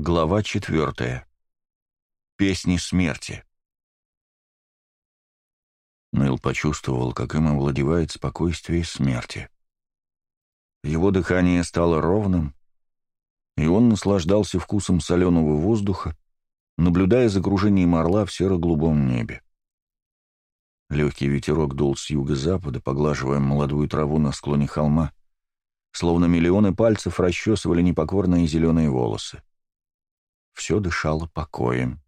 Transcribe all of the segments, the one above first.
Глава четвертая. Песни смерти. Нил почувствовал, как им овладевает спокойствие смерти. Его дыхание стало ровным, и он наслаждался вкусом соленого воздуха, наблюдая за кружением орла в серо-голубом небе. Легкий ветерок дул с юго-запада, поглаживая молодую траву на склоне холма, словно миллионы пальцев расчесывали непокорные зеленые волосы все дышало покоем.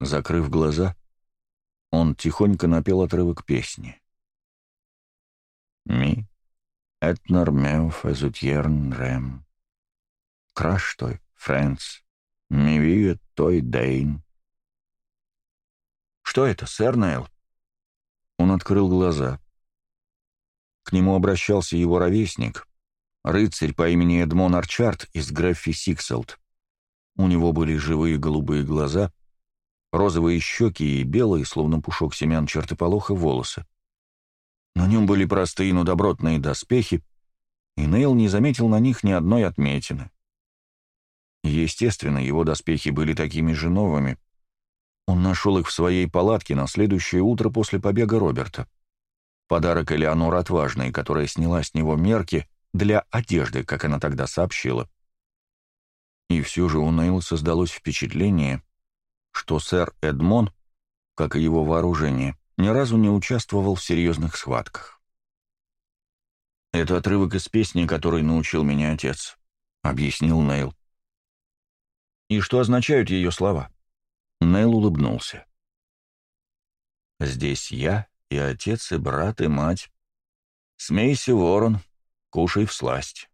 Закрыв глаза, он тихонько напел отрывок песни. «Ми, et normeu fezutjern Рэм, краш той, Фрэнс, ми виет той дейн». «Что это, сэр Нейл?» Он открыл глаза. К нему обращался его ровесник, рыцарь по имени Эдмон Арчард из Греффи Сикселд. У него были живые голубые глаза, розовые щеки и белые, словно пушок семян чертополоха, волосы. На нем были простые, но добротные доспехи, и Нейл не заметил на них ни одной отметины. Естественно, его доспехи были такими же новыми. Он нашел их в своей палатке на следующее утро после побега Роберта. Подарок Элеонор Отважной, которая сняла с него мерки для одежды, как она тогда сообщила — и все же у Нейла создалось впечатление, что сэр Эдмон, как и его вооружение, ни разу не участвовал в серьезных схватках. «Это отрывок из песни, который научил меня отец», — объяснил Нейл. «И что означают ее слова?» Нейл улыбнулся. «Здесь я и отец, и брат, и мать. Смейся, ворон, кушай в сласть.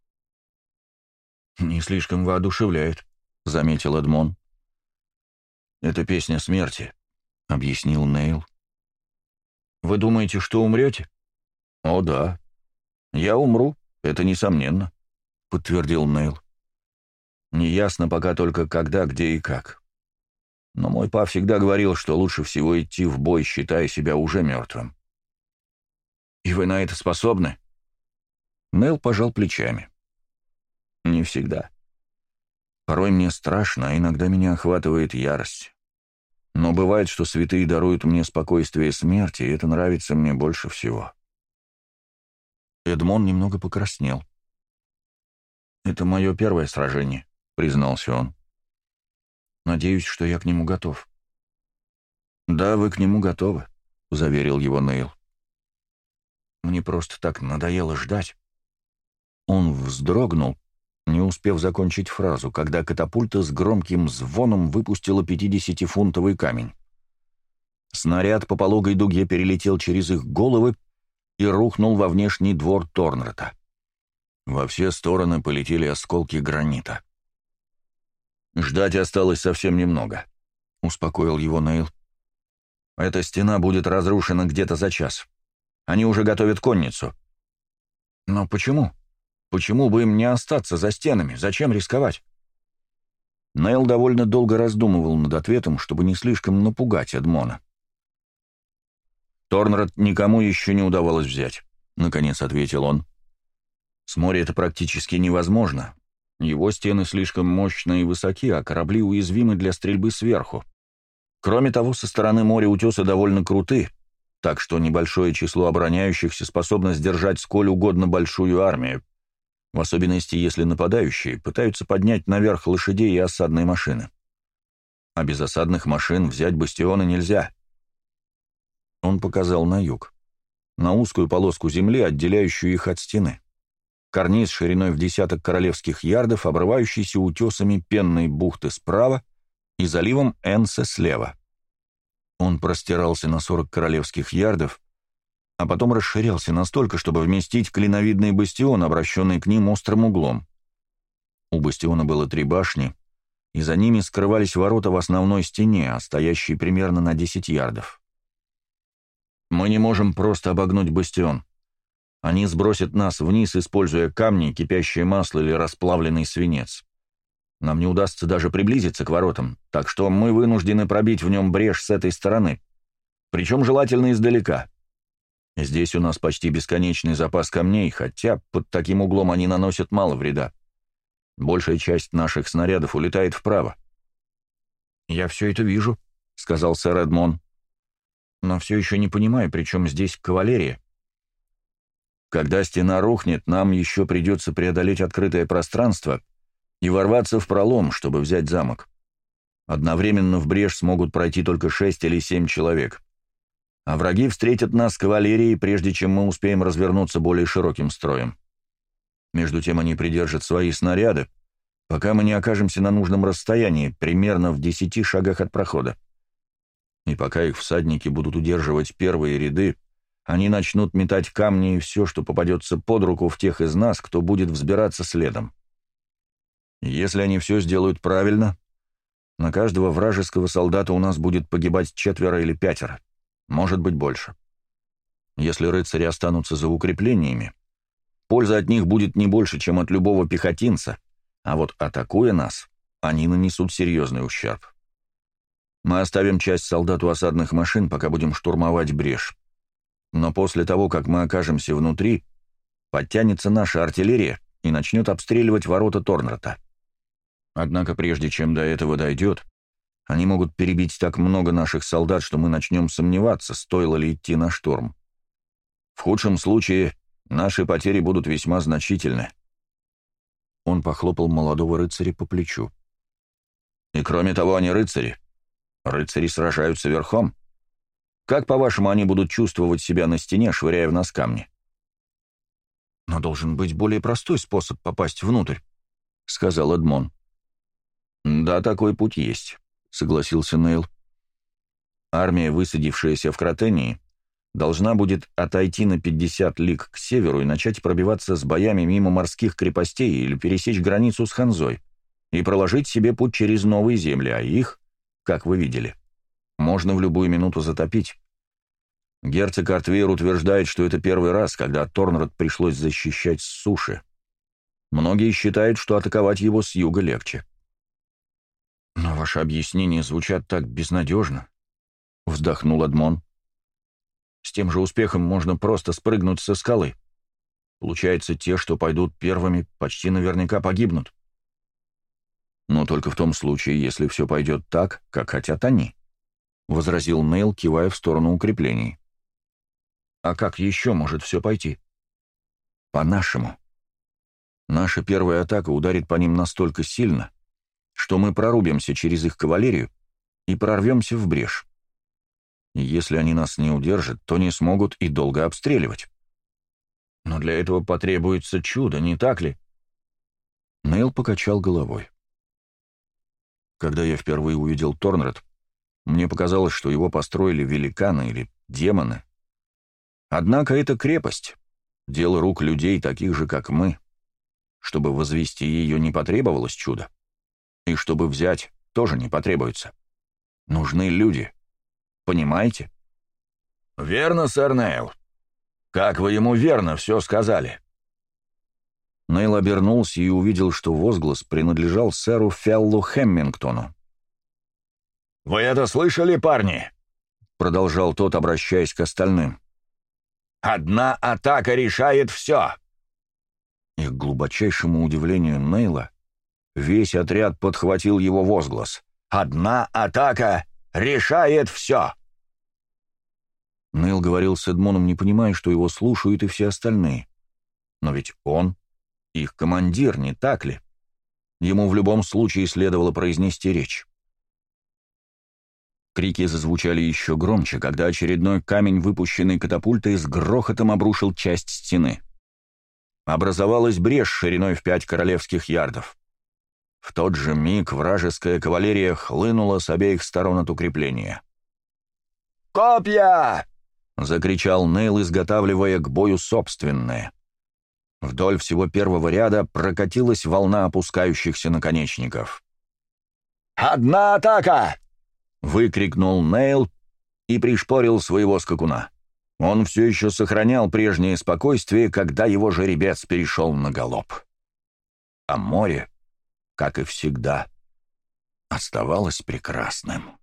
«Не слишком воодушевляет», — заметил Эдмон. «Это песня смерти», — объяснил Нейл. «Вы думаете, что умрете?» «О, да. Я умру, это несомненно», — подтвердил Нейл. «Неясно пока только когда, где и как. Но мой па всегда говорил, что лучше всего идти в бой, считая себя уже мертвым». «И вы на это способны?» Нейл пожал плечами. Не всегда. Порой мне страшно, а иногда меня охватывает ярость. Но бывает, что святые даруют мне спокойствие смерти, и это нравится мне больше всего. Эдмон немного покраснел. «Это мое первое сражение», — признался он. «Надеюсь, что я к нему готов». «Да, вы к нему готовы», — заверил его Нейл. «Мне просто так надоело ждать». Он вздрогнул, не успев закончить фразу, когда катапульта с громким звоном выпустила 50-фунтовый камень. Снаряд по пологой дуге перелетел через их головы и рухнул во внешний двор Торнрета. Во все стороны полетели осколки гранита. «Ждать осталось совсем немного», — успокоил его Нейл. «Эта стена будет разрушена где-то за час. Они уже готовят конницу». «Но почему?» Почему бы им не остаться за стенами? Зачем рисковать? Нейл довольно долго раздумывал над ответом, чтобы не слишком напугать Эдмона. «Торнрад никому еще не удавалось взять», — наконец ответил он. «С моря это практически невозможно. Его стены слишком мощные и высоки, а корабли уязвимы для стрельбы сверху. Кроме того, со стороны моря утесы довольно круты, так что небольшое число обороняющихся способно сдержать сколь угодно большую армию, в особенности если нападающие пытаются поднять наверх лошадей и осадные машины. А без осадных машин взять бастионы нельзя. Он показал на юг, на узкую полоску земли, отделяющую их от стены. Карниз шириной в десяток королевских ярдов, обрывающийся утесами пенной бухты справа и заливом Энса слева. Он простирался на 40 королевских ярдов, а потом расширялся настолько, чтобы вместить клиновидный бастион, обращенный к ним острым углом. У бастиона было три башни, и за ними скрывались ворота в основной стене, а стоящие примерно на 10 ярдов. «Мы не можем просто обогнуть бастион. Они сбросят нас вниз, используя камни, кипящее масло или расплавленный свинец. Нам не удастся даже приблизиться к воротам, так что мы вынуждены пробить в нем брешь с этой стороны, причем желательно издалека», Здесь у нас почти бесконечный запас камней, хотя под таким углом они наносят мало вреда. Большая часть наших снарядов улетает вправо. «Я все это вижу», — сказал сэр Эдмон. «Но все еще не понимаю, при чем здесь кавалерия». «Когда стена рухнет, нам еще придется преодолеть открытое пространство и ворваться в пролом, чтобы взять замок. Одновременно в брешь смогут пройти только шесть или семь человек а враги встретят нас кавалерией, прежде чем мы успеем развернуться более широким строем. Между тем они придержат свои снаряды, пока мы не окажемся на нужном расстоянии, примерно в десяти шагах от прохода. И пока их всадники будут удерживать первые ряды, они начнут метать камни и все, что попадется под руку в тех из нас, кто будет взбираться следом. Если они все сделают правильно, на каждого вражеского солдата у нас будет погибать четверо или пятеро может быть больше. Если рыцари останутся за укреплениями, польза от них будет не больше, чем от любого пехотинца, а вот атакуя нас, они нанесут серьезный ущерб. Мы оставим часть солдат у осадных машин, пока будем штурмовать брешь. Но после того, как мы окажемся внутри, подтянется наша артиллерия и начнет обстреливать ворота Торнрата. Однако прежде чем до этого дойдет, они могут перебить так много наших солдат, что мы начнем сомневаться, стоило ли идти на штурм. В худшем случае наши потери будут весьма значительны. Он похлопал молодого рыцаря по плечу. И кроме того, они рыцари. Рыцари сражаются верхом. Как, по-вашему, они будут чувствовать себя на стене, швыряя в нас камни? Но должен быть более простой способ попасть внутрь, — сказал Эдмон. Да, такой путь есть. — согласился Нейл. «Армия, высадившаяся в Кротении, должна будет отойти на 50 лиг к северу и начать пробиваться с боями мимо морских крепостей или пересечь границу с Ханзой и проложить себе путь через новые земли, а их, как вы видели, можно в любую минуту затопить. Герцог Артвейр утверждает, что это первый раз, когда Торнрад пришлось защищать с суши. Многие считают, что атаковать его с юга легче. «Но ваши объяснения звучат так безнадежно», — вздохнул Адмон. «С тем же успехом можно просто спрыгнуть со скалы. Получается, те, что пойдут первыми, почти наверняка погибнут». «Но только в том случае, если все пойдет так, как хотят они», — возразил Нейл, кивая в сторону укреплений. «А как еще может все пойти?» «По-нашему. Наша первая атака ударит по ним настолько сильно, что мы прорубимся через их кавалерию и прорвемся в брешь. Если они нас не удержат, то не смогут и долго обстреливать. Но для этого потребуется чудо, не так ли? Нейл покачал головой. Когда я впервые увидел Торнред, мне показалось, что его построили великаны или демоны. Однако это крепость, дело рук людей, таких же, как мы. Чтобы возвести ее, не потребовалось чудо. И чтобы взять, тоже не потребуется. Нужны люди. Понимаете? Верно, сэр Нейл. Как вы ему верно все сказали. Нейл обернулся и увидел, что возглас принадлежал сэру Феллу Хэммингтону. «Вы это слышали, парни?» — продолжал тот, обращаясь к остальным. «Одна атака решает все!» И к глубочайшему удивлению Нейла Весь отряд подхватил его возглас. «Одна атака решает все!» Нил говорил с Эдмоном, не понимая, что его слушают и все остальные. Но ведь он их командир, не так ли? Ему в любом случае следовало произнести речь. Крики зазвучали еще громче, когда очередной камень, выпущенный катапультой, с грохотом обрушил часть стены. Образовалась брешь шириной в пять королевских ярдов. В тот же миг вражеская кавалерия хлынула с обеих сторон от укрепления. «Копья!» — закричал Нейл, изготавливая к бою собственное. Вдоль всего первого ряда прокатилась волна опускающихся наконечников. «Одна атака!» — выкрикнул Нейл и пришпорил своего скакуна. Он все еще сохранял прежнее спокойствие, когда его жеребец перешел на галоп. А море как и всегда, оставалось прекрасным.